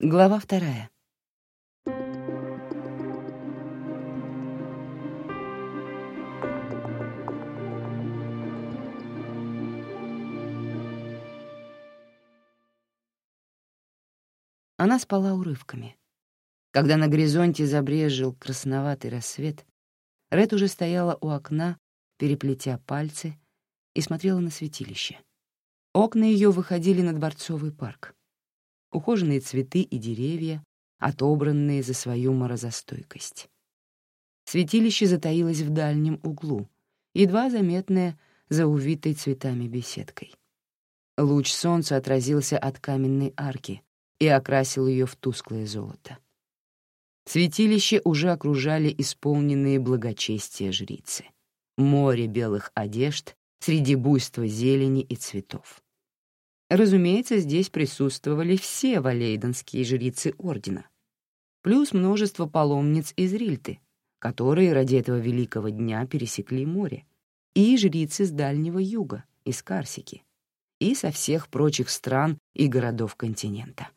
Глава вторая. Она спала урывками. Когда на горизонте забрежил красноватый рассвет, Ред уже стояла у окна, переплетя пальцы, и смотрела на святилище. Окна ее выходили на Дворцовый парк ухоженные цветы и деревья, отобранные за свою морозостойкость. Святилище затаилось в дальнем углу, едва заметное за увитой цветами беседкой. Луч солнца отразился от каменной арки и окрасил ее в тусклое золото. Святилище уже окружали исполненные благочестия жрицы. Море белых одежд среди буйства зелени и цветов. Разумеется, здесь присутствовали все валейденские жрицы Ордена, плюс множество паломниц из Рильты, которые ради этого великого дня пересекли море, и жрицы с Дальнего Юга, из Карсики, и со всех прочих стран и городов континента.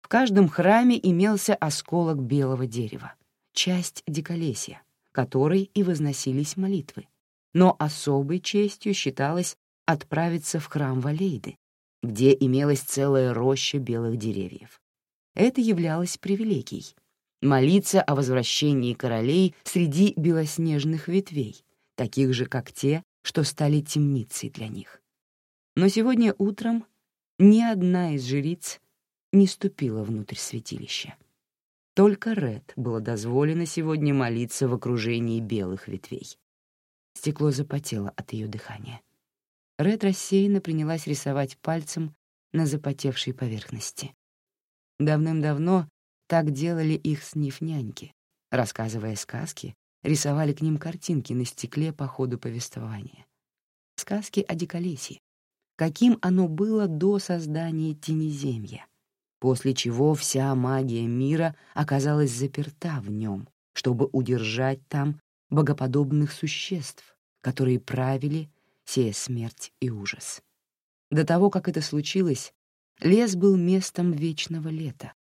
В каждом храме имелся осколок белого дерева, часть диколесья, которой и возносились молитвы, но особой честью считалось отправиться в храм Валейды, где имелась целая роща белых деревьев. Это являлось привилегией — молиться о возвращении королей среди белоснежных ветвей, таких же, как те, что стали темницей для них. Но сегодня утром ни одна из жриц не ступила внутрь святилища. Только Ред было дозволено сегодня молиться в окружении белых ветвей. Стекло запотело от ее дыхания. Ред рассеянно принялась рисовать пальцем на запотевшей поверхности. Давным-давно так делали их сниф-няньки. Рассказывая сказки, рисовали к ним картинки на стекле по ходу повествования. Сказки о диколесье. Каким оно было до создания Тенеземья, после чего вся магия мира оказалась заперта в нем, чтобы удержать там богоподобных существ, которые правили сея смерть и ужас. До того, как это случилось, лес был местом вечного лета,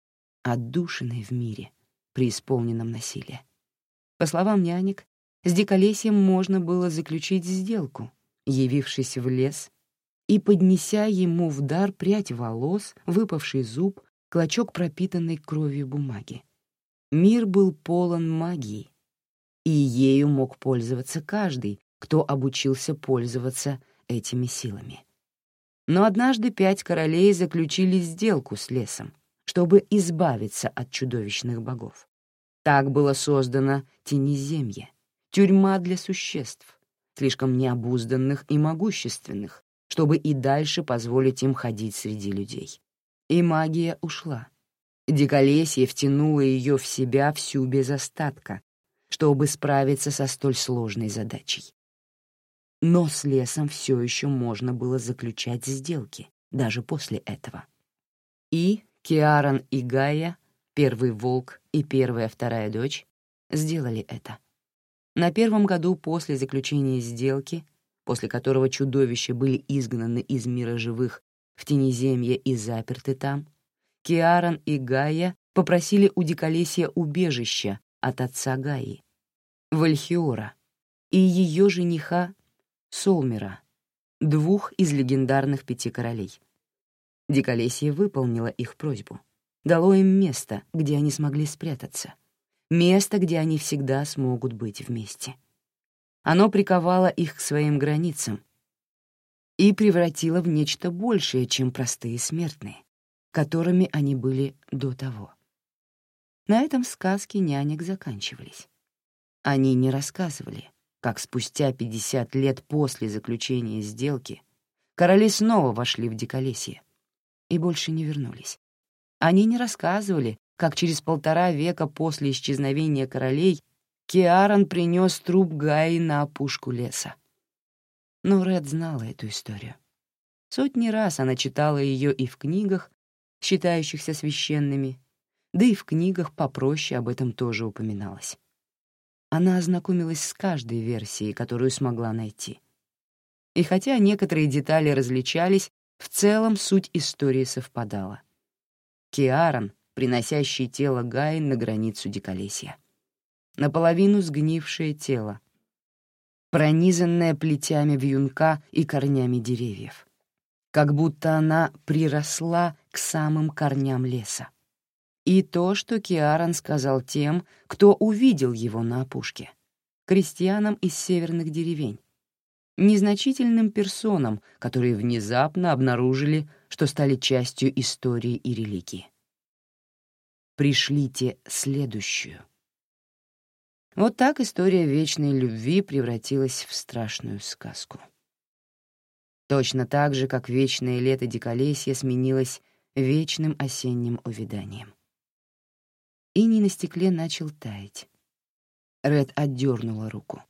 отдушиной в мире, преисполненном насилия. По словам нянек, с диколесьем можно было заключить сделку, явившись в лес и поднеся ему в дар прядь волос, выпавший зуб, клочок пропитанной кровью бумаги. Мир был полон магии, и ею мог пользоваться каждый, кто обучился пользоваться этими силами. Но однажды пять королей заключили сделку с лесом, чтобы избавиться от чудовищных богов. Так было создано Тенеземье, тюрьма для существ, слишком необузданных и могущественных, чтобы и дальше позволить им ходить среди людей. И магия ушла. Диколесье втянуло ее в себя всю без остатка, чтобы справиться со столь сложной задачей. Но с лесом все еще можно было заключать сделки, даже после этого. И Киаран и Гая, первый волк и первая вторая дочь, сделали это. На первом году после заключения сделки, после которого чудовища были изгнаны из мира живых в Тенеземье и заперты там, Киаран и Гая попросили у Диколесия убежища от отца Гаи, Вальхиора, и ее жениха Солмера, двух из легендарных пяти королей. Диколесье выполнило их просьбу, дало им место, где они смогли спрятаться, место, где они всегда смогут быть вместе. Оно приковало их к своим границам и превратило в нечто большее, чем простые смертные, которыми они были до того. На этом сказки нянек заканчивались. Они не рассказывали — как спустя 50 лет после заключения сделки короли снова вошли в диколесье и больше не вернулись. Они не рассказывали, как через полтора века после исчезновения королей Киарон принес труп Гаи на опушку леса. Но Ред знала эту историю. Сотни раз она читала ее и в книгах, считающихся священными, да и в книгах попроще об этом тоже упоминалось. Она ознакомилась с каждой версией, которую смогла найти. И хотя некоторые детали различались, в целом суть истории совпадала. Киарон, приносящий тело Гаи на границу диколесья. Наполовину сгнившее тело, пронизанное плетями вьюнка и корнями деревьев, как будто она приросла к самым корням леса. И то, что Киаран сказал тем, кто увидел его на опушке, крестьянам из северных деревень, незначительным персонам, которые внезапно обнаружили, что стали частью истории и религии. Пришлите следующую. Вот так история вечной любви превратилась в страшную сказку. Точно так же, как вечное лето диколесья сменилось вечным осенним увяданием. Иней на стекле начал таять. Ред отдернула руку.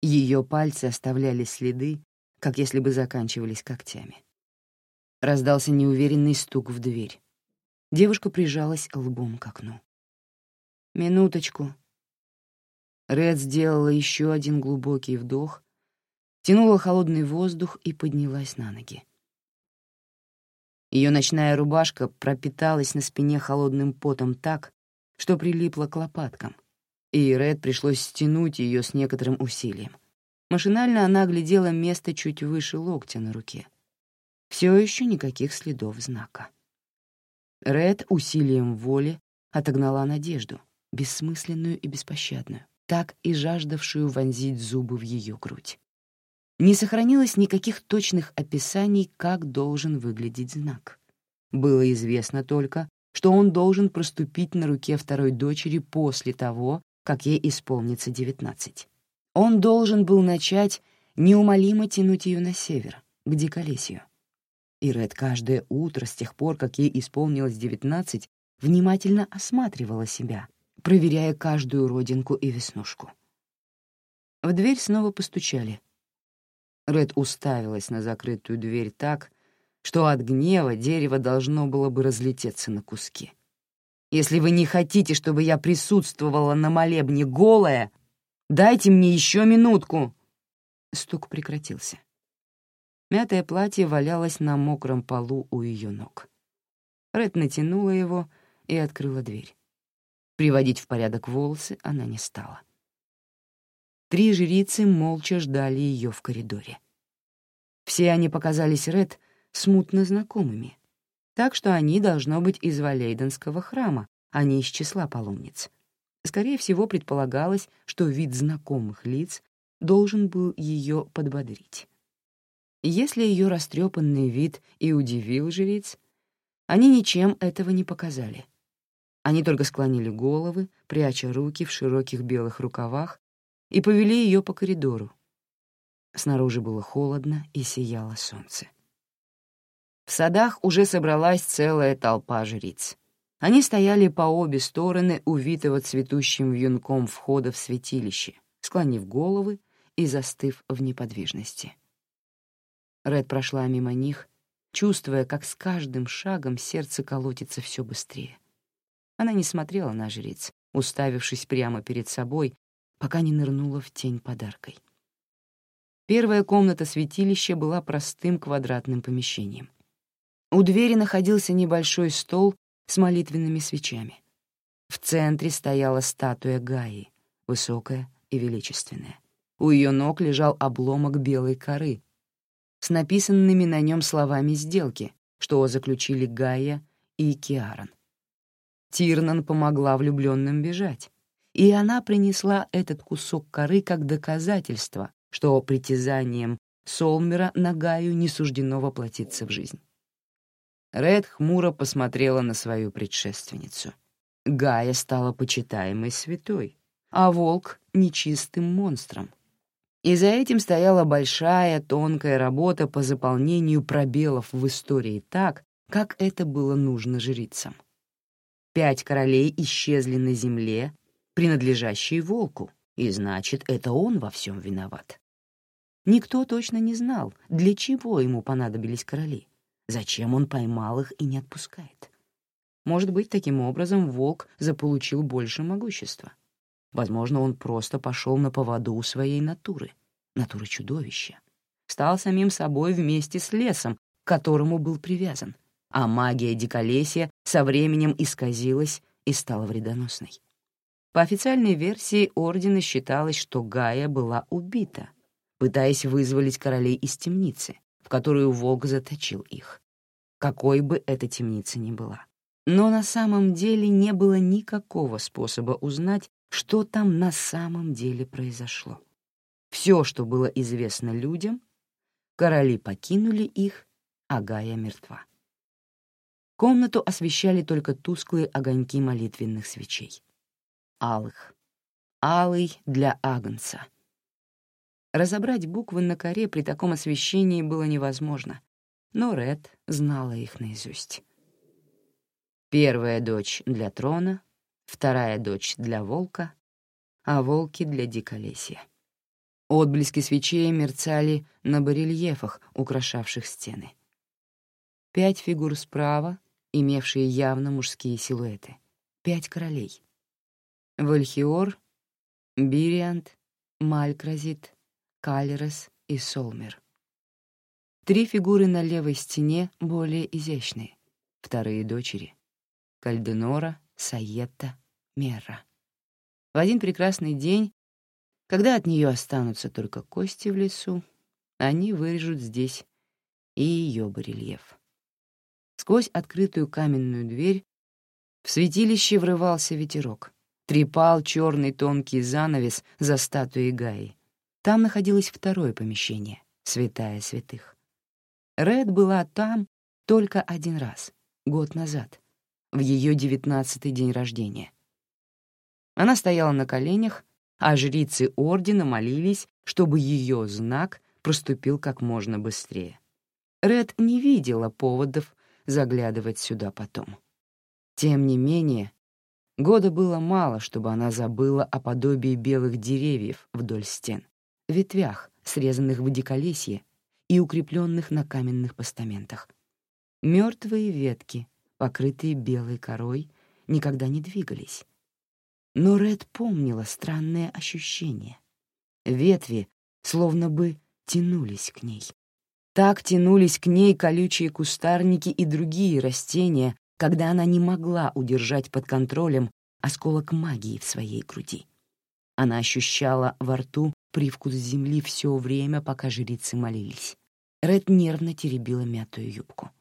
Ее пальцы оставляли следы, как если бы заканчивались когтями. Раздался неуверенный стук в дверь. Девушка прижалась лбом к окну. «Минуточку». Ред сделала еще один глубокий вдох, тянула холодный воздух и поднялась на ноги. Ее ночная рубашка пропиталась на спине холодным потом так, что прилипла к лопаткам, и Ред пришлось стянуть ее с некоторым усилием. Машинально она оглядела место чуть выше локтя на руке. Все еще никаких следов знака. Ред усилием воли отогнала надежду, бессмысленную и беспощадную, так и жаждавшую вонзить зубы в ее грудь. Не сохранилось никаких точных описаний, как должен выглядеть знак. Было известно только, что он должен проступить на руке второй дочери после того, как ей исполнится девятнадцать. Он должен был начать неумолимо тянуть ее на север, к Диколесью. И Ред каждое утро с тех пор, как ей исполнилось девятнадцать, внимательно осматривала себя, проверяя каждую родинку и веснушку. В дверь снова постучали. Ред уставилась на закрытую дверь так, что от гнева дерево должно было бы разлететься на куски. «Если вы не хотите, чтобы я присутствовала на молебне голая, дайте мне еще минутку!» Стук прекратился. Мятое платье валялось на мокром полу у ее ног. Ред натянула его и открыла дверь. Приводить в порядок волосы она не стала. Три жрицы молча ждали ее в коридоре. Все они показались Ред смутно знакомыми, так что они должно быть из Валейденского храма, а не из числа паломниц. Скорее всего, предполагалось, что вид знакомых лиц должен был ее подбодрить. Если ее растрепанный вид и удивил жриц, они ничем этого не показали. Они только склонили головы, пряча руки в широких белых рукавах, и повели ее по коридору. Снаружи было холодно и сияло солнце. В садах уже собралась целая толпа жриц. Они стояли по обе стороны увитого цветущим вьюнком входа в святилище, склонив головы и застыв в неподвижности. Ред прошла мимо них, чувствуя, как с каждым шагом сердце колотится все быстрее. Она не смотрела на жриц, уставившись прямо перед собой, пока не нырнула в тень подаркой. Первая комната святилища была простым квадратным помещением. У двери находился небольшой стол с молитвенными свечами. В центре стояла статуя Гаи, высокая и величественная. У ее ног лежал обломок белой коры с написанными на нем словами сделки, что заключили Гая и Киарон. Тирнан помогла влюбленным бежать, и она принесла этот кусок коры как доказательство, что притязанием Солмера на Гаю не суждено воплотиться в жизнь. Ред хмуро посмотрела на свою предшественницу. Гая стала почитаемой святой, а волк — нечистым монстром. И за этим стояла большая, тонкая работа по заполнению пробелов в истории так, как это было нужно жрицам. Пять королей исчезли на земле, принадлежащие волку, и значит, это он во всем виноват. Никто точно не знал, для чего ему понадобились короли — Зачем он поймал их и не отпускает? Может быть, таким образом волк заполучил больше могущества. Возможно, он просто пошел на поводу у своей натуры, натуры чудовища. Стал самим собой вместе с лесом, к которому был привязан. А магия диколесья со временем исказилась и стала вредоносной. По официальной версии Ордена считалось, что Гая была убита, пытаясь вызволить королей из темницы, в которую Волк заточил их, какой бы эта темница ни была. Но на самом деле не было никакого способа узнать, что там на самом деле произошло. Все, что было известно людям, короли покинули их, а Гая мертва. Комнату освещали только тусклые огоньки молитвенных свечей. Алых. Алый для Агнца. Разобрать буквы на коре при таком освещении было невозможно, но Ред знала их наизусть. Первая дочь для трона, вторая дочь для волка, а волки для диколесья. Отблески свечей мерцали на барельефах, украшавших стены. Пять фигур справа, имевшие явно мужские силуэты. Пять королей. Вальхиор, Бириант, Малькразит, Калерес и Солмер. Три фигуры на левой стене более изящные. Вторые дочери — Кальденора, Саетта, Мерра. В один прекрасный день, когда от нее останутся только кости в лесу, они вырежут здесь и ее барельеф. Сквозь открытую каменную дверь в святилище врывался ветерок. Трепал черный тонкий занавес за статуей Гаи. Там находилось второе помещение, святая святых. Ред была там только один раз, год назад, в ее девятнадцатый день рождения. Она стояла на коленях, а жрицы Ордена молились, чтобы ее знак проступил как можно быстрее. Ред не видела поводов заглядывать сюда потом. Тем не менее, года было мало, чтобы она забыла о подобии белых деревьев вдоль стен, ветвях, срезанных в диколесье и укрепленных на каменных постаментах. Мертвые ветки, покрытые белой корой, никогда не двигались. Но Ред помнила странное ощущение. Ветви словно бы тянулись к ней. Так тянулись к ней колючие кустарники и другие растения, когда она не могла удержать под контролем осколок магии в своей груди. Она ощущала во рту привкус земли все время, пока жрицы молились. Ред нервно теребила мятую юбку.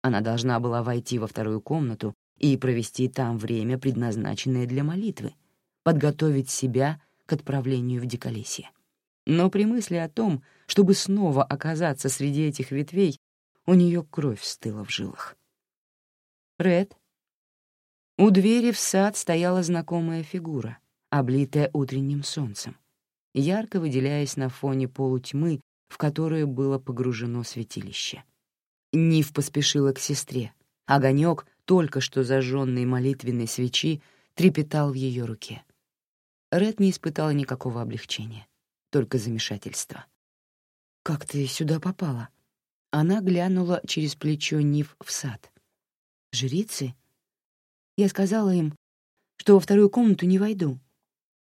Она должна была войти во вторую комнату и провести там время, предназначенное для молитвы, подготовить себя к отправлению в диколесье. Но при мысли о том, чтобы снова оказаться среди этих ветвей, у нее кровь стыла в жилах. «Ред?» У двери в сад стояла знакомая фигура, облитая утренним солнцем, ярко выделяясь на фоне полутьмы, в которую было погружено святилище. Нив поспешила к сестре. Огонек, только что зажженной молитвенной свечи, трепетал в ее руке. Ред не испытала никакого облегчения только замешательство. «Как ты сюда попала?» Она глянула через плечо Нив в сад. «Жрицы?» Я сказала им, что во вторую комнату не войду.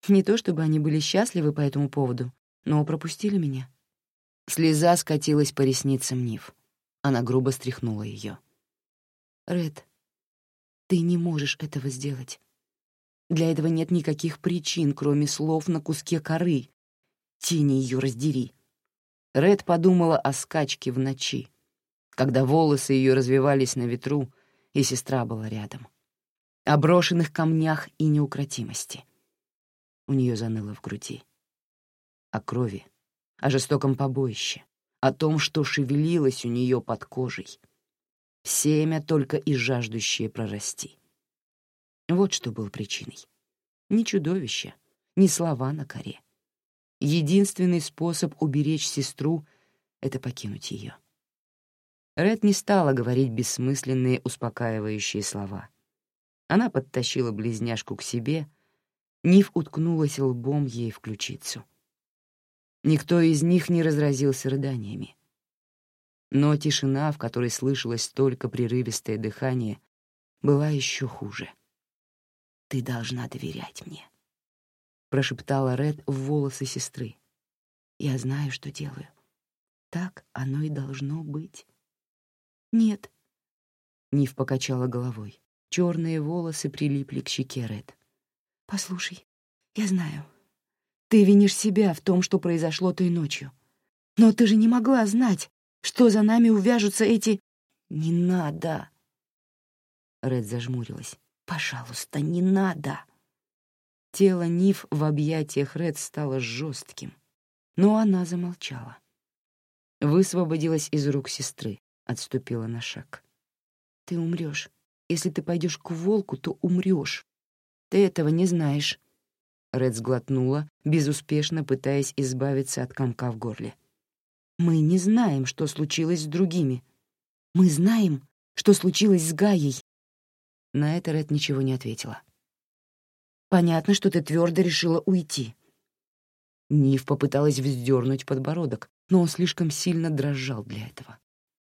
Не то чтобы они были счастливы по этому поводу, но пропустили меня. Слеза скатилась по ресницам Нив. Она грубо стряхнула ее. «Ред, ты не можешь этого сделать. Для этого нет никаких причин, кроме слов на куске коры, Тени ее раздери. Ред подумала о скачке в ночи, когда волосы ее развивались на ветру, и сестра была рядом. О брошенных камнях и неукротимости. У нее заныло в груди. О крови, о жестоком побоище, о том, что шевелилось у нее под кожей. Семя только и жаждущее прорасти. Вот что был причиной. Ни чудовище, ни слова на коре. Единственный способ уберечь сестру — это покинуть ее. Ред не стала говорить бессмысленные успокаивающие слова. Она подтащила близняшку к себе, Нив уткнулась лбом ей в ключицу. Никто из них не разразился рыданиями. Но тишина, в которой слышалось только прерывистое дыхание, была еще хуже. «Ты должна доверять мне», — прошептала Ред в волосы сестры. «Я знаю, что делаю. Так оно и должно быть». «Нет, Нив покачала головой. Черные волосы прилипли к щеке Ред. «Послушай, я знаю, ты винишь себя в том, что произошло той ночью. Но ты же не могла знать, что за нами увяжутся эти... Не надо!» Ред зажмурилась. «Пожалуйста, не надо!» Тело Ниф в объятиях Ред стало жестким, но она замолчала. Высвободилась из рук сестры, отступила на шаг. «Ты умрешь. Если ты пойдешь к волку, то умрешь. Ты этого не знаешь». Ред сглотнула, безуспешно пытаясь избавиться от комка в горле. «Мы не знаем, что случилось с другими. Мы знаем, что случилось с Гаей». На это Ред ничего не ответила. «Понятно, что ты твердо решила уйти». Нив попыталась вздернуть подбородок, но он слишком сильно дрожал для этого.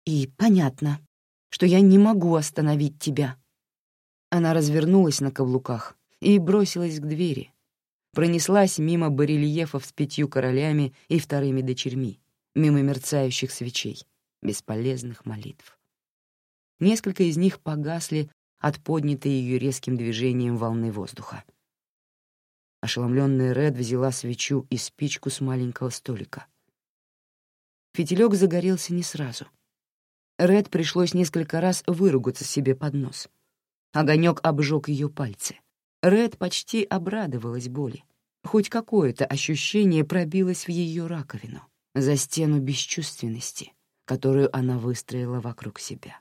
«И понятно, что я не могу остановить тебя». Она развернулась на каблуках и бросилась к двери. Пронеслась мимо барельефов с пятью королями и вторыми дочерьми, мимо мерцающих свечей, бесполезных молитв. Несколько из них погасли от поднятой ее резким движением волны воздуха. Ошеломленная Ред взяла свечу и спичку с маленького столика. Фитилек загорелся не сразу. Ред пришлось несколько раз выругаться себе под нос. Огонек обжег ее пальцы. Ред почти обрадовалась боли. Хоть какое-то ощущение пробилось в ее раковину, за стену бесчувственности, которую она выстроила вокруг себя.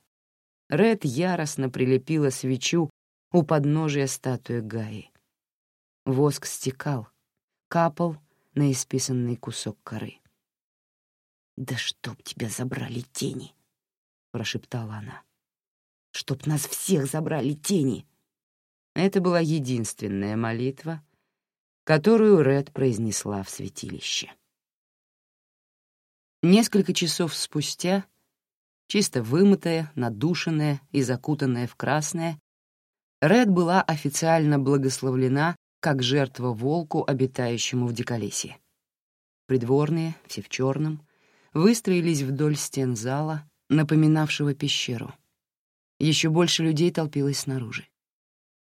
Ред яростно прилепила свечу у подножия статуи Гаи. Воск стекал, капал на исписанный кусок коры. «Да чтоб тебя забрали тени!» — прошептала она. «Чтоб нас всех забрали тени!» Это была единственная молитва, которую Ред произнесла в святилище. Несколько часов спустя, чисто вымытая, надушенная и закутанная в красное, Ред была официально благословлена как жертва волку, обитающему в Диколесье. Придворные, все в черном, выстроились вдоль стен зала, напоминавшего пещеру. Еще больше людей толпилось снаружи.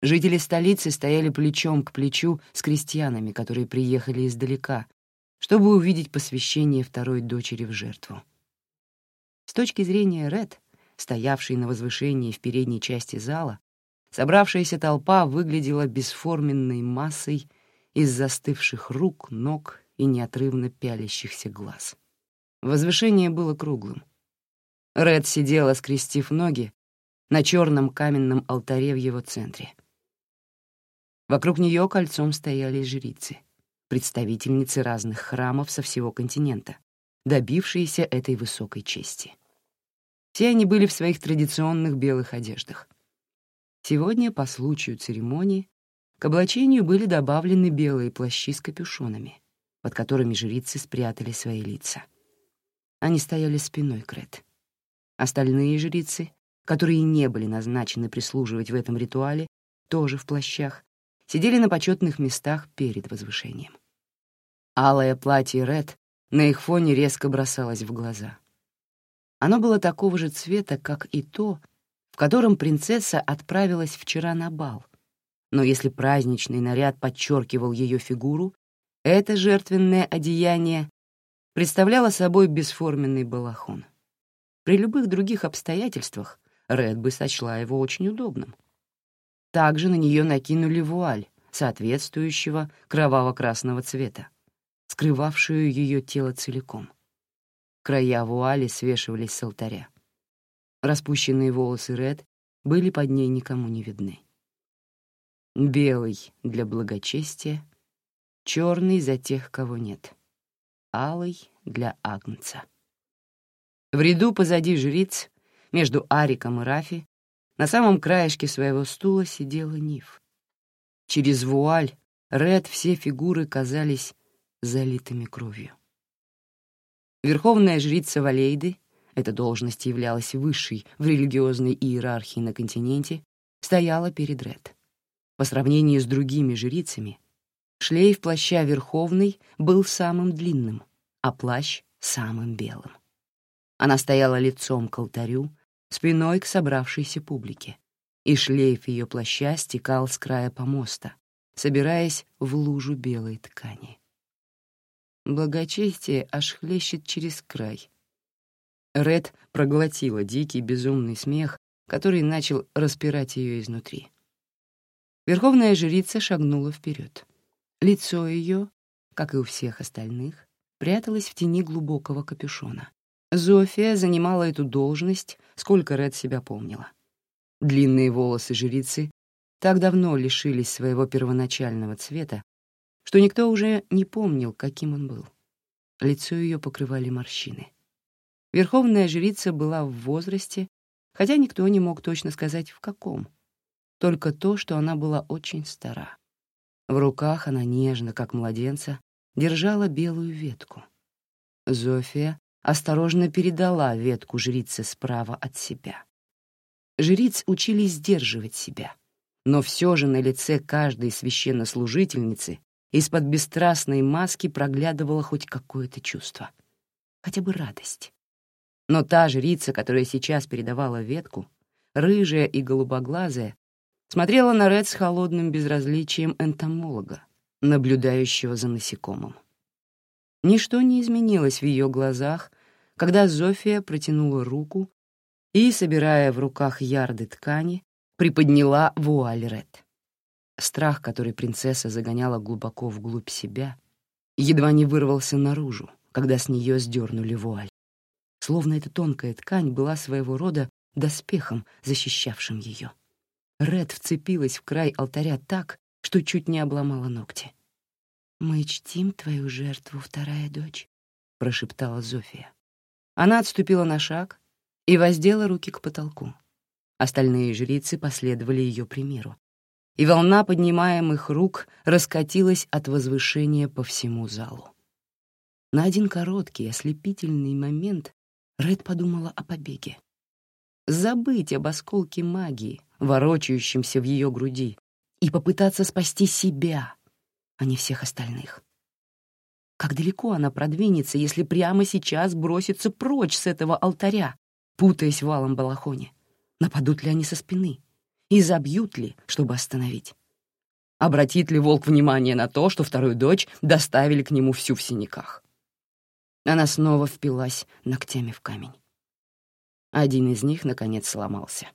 Жители столицы стояли плечом к плечу с крестьянами, которые приехали издалека, чтобы увидеть посвящение второй дочери в жертву. С точки зрения Ред, стоявшей на возвышении в передней части зала, собравшаяся толпа выглядела бесформенной массой из застывших рук, ног и неотрывно пялящихся глаз. Возвышение было круглым. Ред сидела, скрестив ноги, на черном каменном алтаре в его центре. Вокруг нее кольцом стояли жрицы, представительницы разных храмов со всего континента, добившиеся этой высокой чести. Все они были в своих традиционных белых одеждах. Сегодня, по случаю церемонии, к облачению были добавлены белые плащи с капюшонами, под которыми жрицы спрятали свои лица. Они стояли спиной к Ред. Остальные жрицы, которые не были назначены прислуживать в этом ритуале, тоже в плащах, сидели на почетных местах перед возвышением. Алое платье Ред на их фоне резко бросалось в глаза. Оно было такого же цвета, как и то, в котором принцесса отправилась вчера на бал. Но если праздничный наряд подчеркивал ее фигуру, это жертвенное одеяние представляла собой бесформенный балахон. При любых других обстоятельствах Ред бы сочла его очень удобным. Также на нее накинули вуаль, соответствующего кроваво-красного цвета, скрывавшую ее тело целиком. Края вуали свешивались с алтаря. Распущенные волосы Ред были под ней никому не видны. Белый для благочестия, черный за тех, кого нет алый для Агнца. В ряду позади жриц, между Ариком и Рафи, на самом краешке своего стула сидела Ниф. Через вуаль Ред все фигуры казались залитыми кровью. Верховная жрица Валейды, эта должность являлась высшей в религиозной иерархии на континенте, стояла перед Ред. По сравнению с другими жрицами, Шлейф плаща Верховный был самым длинным, а плащ — самым белым. Она стояла лицом к алтарю, спиной к собравшейся публике, и шлейф ее плаща стекал с края помоста, собираясь в лужу белой ткани. Благочестие аж хлещет через край. Ред проглотила дикий безумный смех, который начал распирать ее изнутри. Верховная жрица шагнула вперед. Лицо ее, как и у всех остальных, пряталось в тени глубокого капюшона. Зофия занимала эту должность, сколько Ред себя помнила. Длинные волосы жрицы так давно лишились своего первоначального цвета, что никто уже не помнил, каким он был. Лицо ее покрывали морщины. Верховная жрица была в возрасте, хотя никто не мог точно сказать, в каком. Только то, что она была очень стара. В руках она нежно, как младенца, держала белую ветку. Зофия осторожно передала ветку жрице справа от себя. Жриц учили сдерживать себя, но все же на лице каждой священнослужительницы из-под бесстрастной маски проглядывало хоть какое-то чувство, хотя бы радость. Но та жрица, которая сейчас передавала ветку, рыжая и голубоглазая, смотрела на Ред с холодным безразличием энтомолога, наблюдающего за насекомым. Ничто не изменилось в ее глазах, когда Зофия протянула руку и, собирая в руках ярды ткани, приподняла вуаль Ред. Страх, который принцесса загоняла глубоко вглубь себя, едва не вырвался наружу, когда с нее сдернули вуаль. Словно эта тонкая ткань была своего рода доспехом, защищавшим ее. Ред вцепилась в край алтаря так, что чуть не обломала ногти. «Мы чтим твою жертву, вторая дочь», — прошептала Зофия. Она отступила на шаг и воздела руки к потолку. Остальные жрицы последовали ее примеру, и волна поднимаемых рук раскатилась от возвышения по всему залу. На один короткий, ослепительный момент Ред подумала о побеге. Забыть об осколке магии, ворочающемся в ее груди, и попытаться спасти себя, а не всех остальных. Как далеко она продвинется, если прямо сейчас бросится прочь с этого алтаря, путаясь валом балахоне? Нападут ли они со спины? и забьют ли, чтобы остановить. Обратит ли волк внимание на то, что вторую дочь доставили к нему всю в синяках? Она снова впилась ногтями в камень. Один из них, наконец, сломался.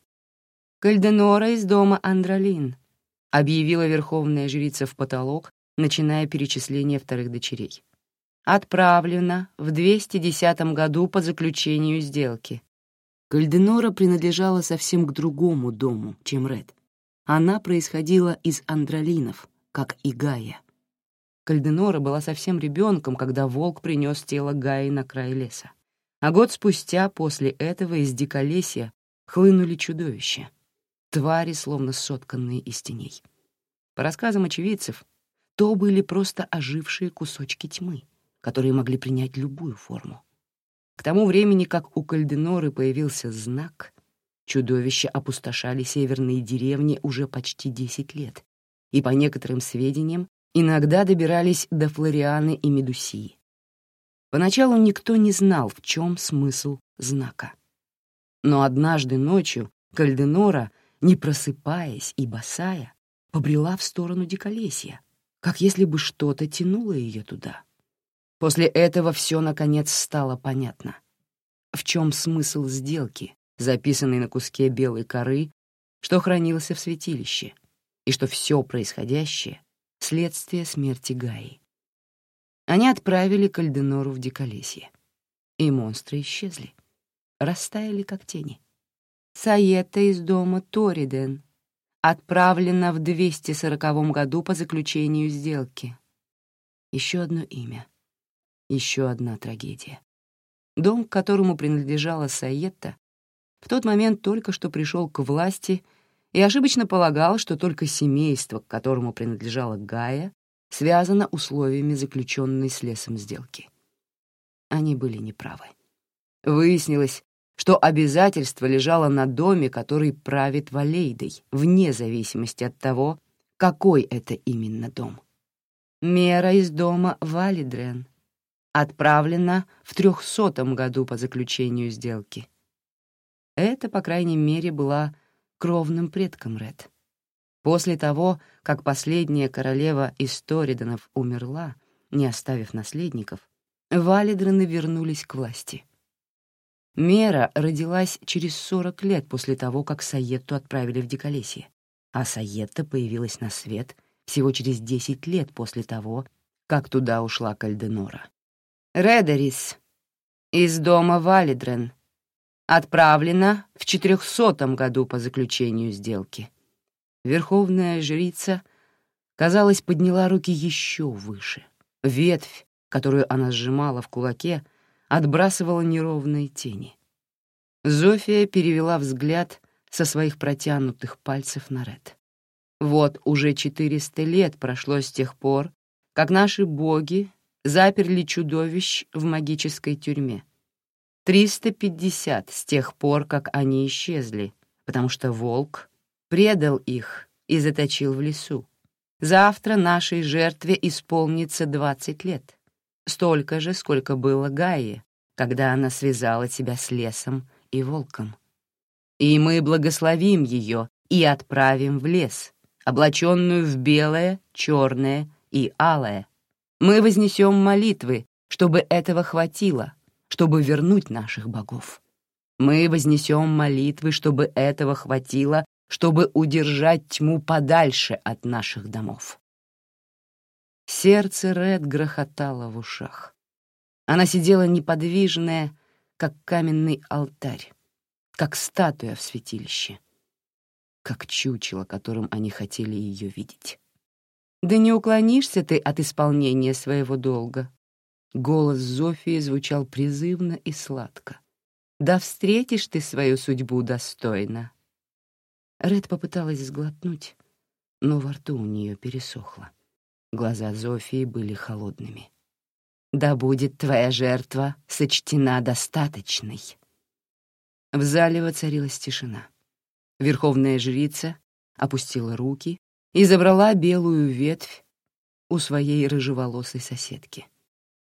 «Кальденора из дома Андролин», — объявила верховная жрица в потолок, начиная перечисление вторых дочерей. «Отправлена в 210 году по заключению сделки. Кальденора принадлежала совсем к другому дому, чем Ред. Она происходила из андролинов, как и Гая. Кальденора была совсем ребенком, когда волк принес тело Гаи на край леса. А год спустя после этого из диколесья хлынули чудовища, твари, словно сотканные из теней. По рассказам очевидцев, то были просто ожившие кусочки тьмы, которые могли принять любую форму. К тому времени, как у Кальденоры появился знак, чудовища опустошали северные деревни уже почти 10 лет, и, по некоторым сведениям, иногда добирались до Флорианы и Медусии. Поначалу никто не знал, в чем смысл знака. Но однажды ночью Кальденора, не просыпаясь и босая, побрела в сторону Диколесья, как если бы что-то тянуло ее туда. После этого все, наконец, стало понятно. В чем смысл сделки, записанной на куске белой коры, что хранился в святилище, и что все происходящее — следствие смерти Гаи. Они отправили Кальденору в Диколесье, и монстры исчезли, растаяли как тени. Саета из дома Ториден отправлена в 240 году по заключению сделки. Еще одно имя — еще одна трагедия. Дом, к которому принадлежала Саетта, в тот момент только что пришел к власти и ошибочно полагал, что только семейство, к которому принадлежала Гая, связано условиями заключенной с лесом сделки. Они были неправы. Выяснилось, что обязательство лежало на доме, который правит Валейдой, вне зависимости от того, какой это именно дом. Мера из дома Валидрен, отправлена в трехсотом году по заключению сделки. Это, по крайней мере, была кровным предком Ред. После того, как последняя королева из Торидонов умерла, не оставив наследников, Валидрены вернулись к власти. Мера родилась через 40 лет после того, как Саетту отправили в Диколесье, а Саетта появилась на свет всего через 10 лет после того, как туда ушла Кальденора. Редерис из дома Валидрен отправлена в 400 году по заключению сделки. Верховная жрица, казалось, подняла руки еще выше. Ветвь, которую она сжимала в кулаке, отбрасывала неровные тени. Зофия перевела взгляд со своих протянутых пальцев на Ред. Вот уже 400 лет прошло с тех пор, как наши боги заперли чудовищ в магической тюрьме. 350 с тех пор, как они исчезли, потому что волк предал их и заточил в лесу. Завтра нашей жертве исполнится 20 лет. Столько же, сколько было Гае, когда она связала себя с лесом и волком. И мы благословим ее и отправим в лес, облаченную в белое, черное и алое. Мы вознесем молитвы, чтобы этого хватило, чтобы вернуть наших богов. Мы вознесем молитвы, чтобы этого хватило, чтобы удержать тьму подальше от наших домов. Сердце Ред грохотало в ушах. Она сидела неподвижная, как каменный алтарь, как статуя в святилище, как чучело, которым они хотели ее видеть. «Да не уклонишься ты от исполнения своего долга», Голос Зофии звучал призывно и сладко. «Да встретишь ты свою судьбу достойно!» Ред попыталась сглотнуть, но во рту у нее пересохло. Глаза Зофии были холодными. «Да будет твоя жертва сочтена достаточной!» В зале воцарилась тишина. Верховная жрица опустила руки и забрала белую ветвь у своей рыжеволосой соседки.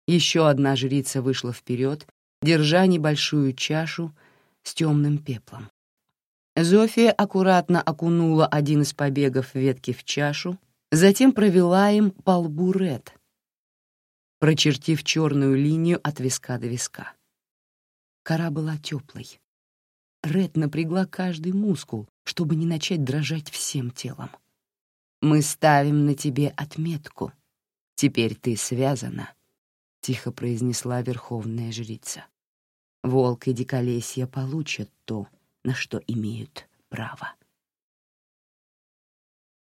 Еще одна жрица вышла вперед, держа небольшую чашу с темным пеплом. Зофия аккуратно окунула один из побегов ветки в чашу, затем провела им по лбу Ред, прочертив черную линию от виска до виска. Кора была теплой. Ред напрягла каждый мускул, чтобы не начать дрожать всем телом. «Мы ставим на тебе отметку. Теперь ты связана», тихо произнесла верховная жрица. Волк и диколесье получат то, на что имеют право.